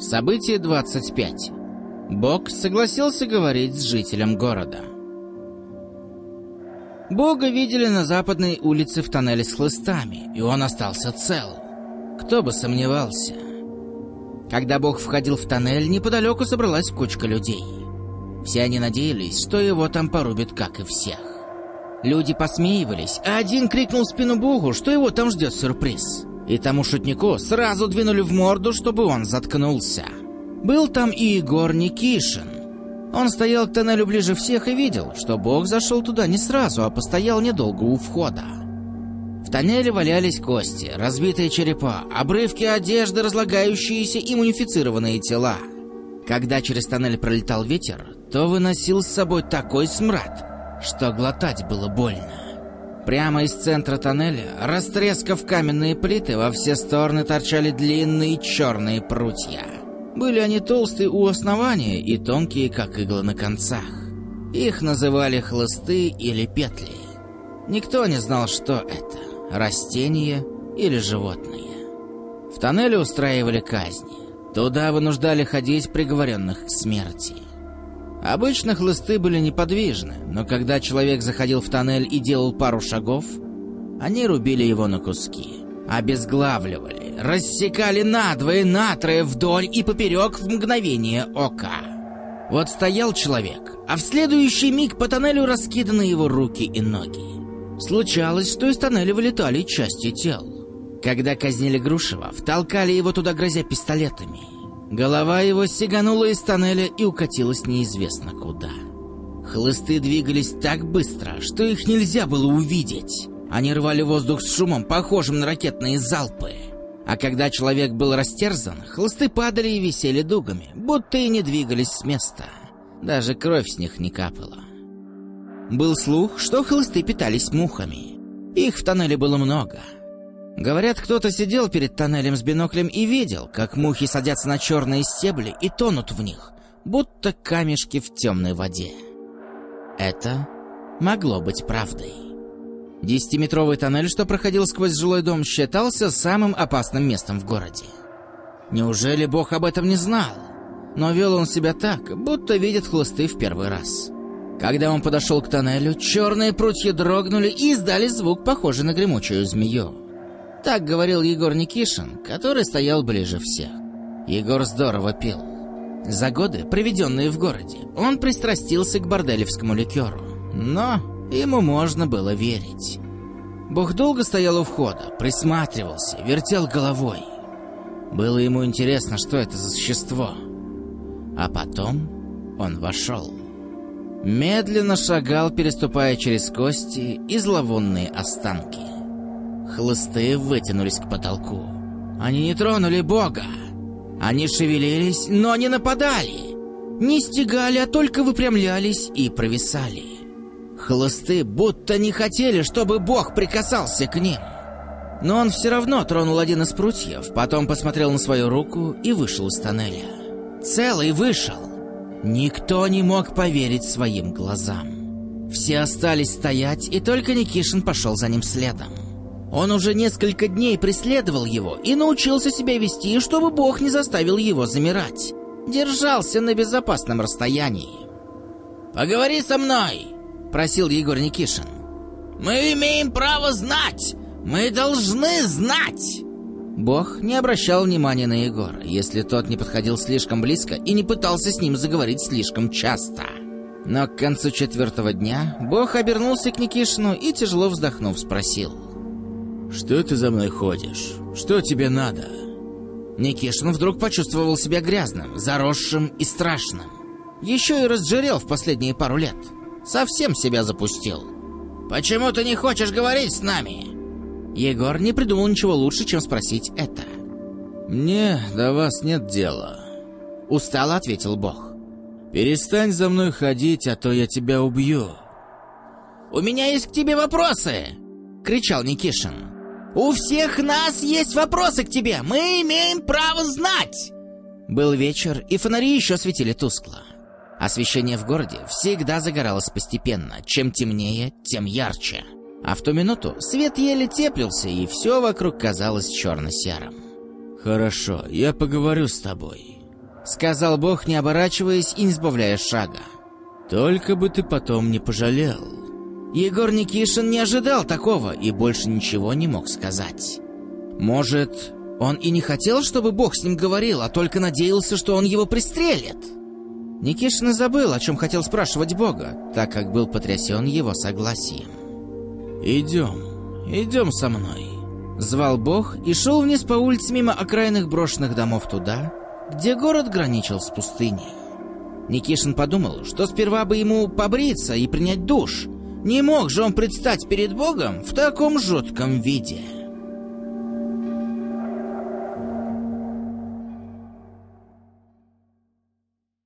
Событие 25. Бог согласился говорить с жителем города. Бога видели на западной улице в тоннеле с хлыстами, и он остался цел. Кто бы сомневался. Когда Бог входил в тоннель, неподалеку собралась кучка людей. Все они надеялись, что его там порубят, как и всех. Люди посмеивались, а один крикнул в спину Богу, что его там ждет сюрприз. И тому шутнику сразу двинули в морду, чтобы он заткнулся. Был там и Егор Никишин. Он стоял к тоннелю ближе всех и видел, что Бог зашел туда не сразу, а постоял недолго у входа. В тоннеле валялись кости, разбитые черепа, обрывки одежды, разлагающиеся и мумифицированные тела. Когда через тоннель пролетал ветер, то выносил с собой такой смрад, что глотать было больно. Прямо из центра тоннеля, растрескав каменные плиты, во все стороны торчали длинные черные прутья. Были они толстые у основания и тонкие, как иглы на концах. Их называли хлысты или петли. Никто не знал, что это – растения или животные. В тоннеле устраивали казни. Туда вынуждали ходить приговоренных к смерти. Обычно хлысты были неподвижны, но когда человек заходил в тоннель и делал пару шагов, они рубили его на куски, обезглавливали, рассекали надвое, натрое, вдоль и поперек в мгновение ока. Вот стоял человек, а в следующий миг по тоннелю раскиданы его руки и ноги. Случалось, что из тоннеля вылетали части тел. Когда казнили Грушева, втолкали его туда, грозя пистолетами – Голова его сиганула из тоннеля и укатилась неизвестно куда. Хлысты двигались так быстро, что их нельзя было увидеть. Они рвали воздух с шумом, похожим на ракетные залпы. А когда человек был растерзан, хлысты падали и висели дугами, будто и не двигались с места. Даже кровь с них не капала. Был слух, что хлысты питались мухами. Их в тоннеле было много — Говорят, кто-то сидел перед тоннелем с биноклем и видел, как мухи садятся на черные стебли и тонут в них, будто камешки в темной воде. Это могло быть правдой. Десятиметровый тоннель, что проходил сквозь жилой дом, считался самым опасным местом в городе. Неужели Бог об этом не знал? Но вел он себя так, будто видит хлысты в первый раз. Когда он подошел к тоннелю, черные прутья дрогнули и издали звук, похожий на гремучую змею. Так говорил Егор Никишин, который стоял ближе всех. Егор здорово пил. За годы, проведенные в городе, он пристрастился к борделевскому ликеру. Но ему можно было верить. Бог долго стоял у входа, присматривался, вертел головой. Было ему интересно, что это за существо. А потом он вошел. Медленно шагал, переступая через кости и зловонные останки. Хлысты вытянулись к потолку. Они не тронули Бога. Они шевелились, но не нападали. Не стегали, а только выпрямлялись и провисали. Хлысты будто не хотели, чтобы Бог прикасался к ним. Но он все равно тронул один из прутьев, потом посмотрел на свою руку и вышел из тоннеля. Целый вышел. Никто не мог поверить своим глазам. Все остались стоять, и только Никишин пошел за ним следом. Он уже несколько дней преследовал его и научился себя вести, чтобы Бог не заставил его замирать. Держался на безопасном расстоянии. «Поговори со мной!» — просил Егор Никишин. «Мы имеем право знать! Мы должны знать!» Бог не обращал внимания на Егора, если тот не подходил слишком близко и не пытался с ним заговорить слишком часто. Но к концу четвертого дня Бог обернулся к Никишину и, тяжело вздохнув, спросил. «Что ты за мной ходишь? Что тебе надо?» Никишин вдруг почувствовал себя грязным, заросшим и страшным. Еще и разжирел в последние пару лет. Совсем себя запустил. «Почему ты не хочешь говорить с нами?» Егор не придумал ничего лучше, чем спросить это. «Мне до вас нет дела», — устало ответил Бог. «Перестань за мной ходить, а то я тебя убью». «У меня есть к тебе вопросы!» — кричал Никишин. У всех нас есть вопросы к тебе. Мы имеем право знать. Был вечер, и фонари еще светили тускло. Освещение в городе всегда загоралось постепенно. Чем темнее, тем ярче. А в ту минуту свет еле теплился, и все вокруг казалось черно-серым. Хорошо, я поговорю с тобой. Сказал Бог, не оборачиваясь и не сбавляя шага. Только бы ты потом не пожалел. Егор Никишин не ожидал такого и больше ничего не мог сказать. Может, он и не хотел, чтобы Бог с ним говорил, а только надеялся, что он его пристрелит? Никишин забыл, о чем хотел спрашивать Бога, так как был потрясен его согласием. «Идем, идем со мной», — звал Бог и шел вниз по улице мимо окраинных брошенных домов туда, где город граничил с пустыней. Никишин подумал, что сперва бы ему побриться и принять душ. Не мог же он предстать перед Богом в таком жутком виде.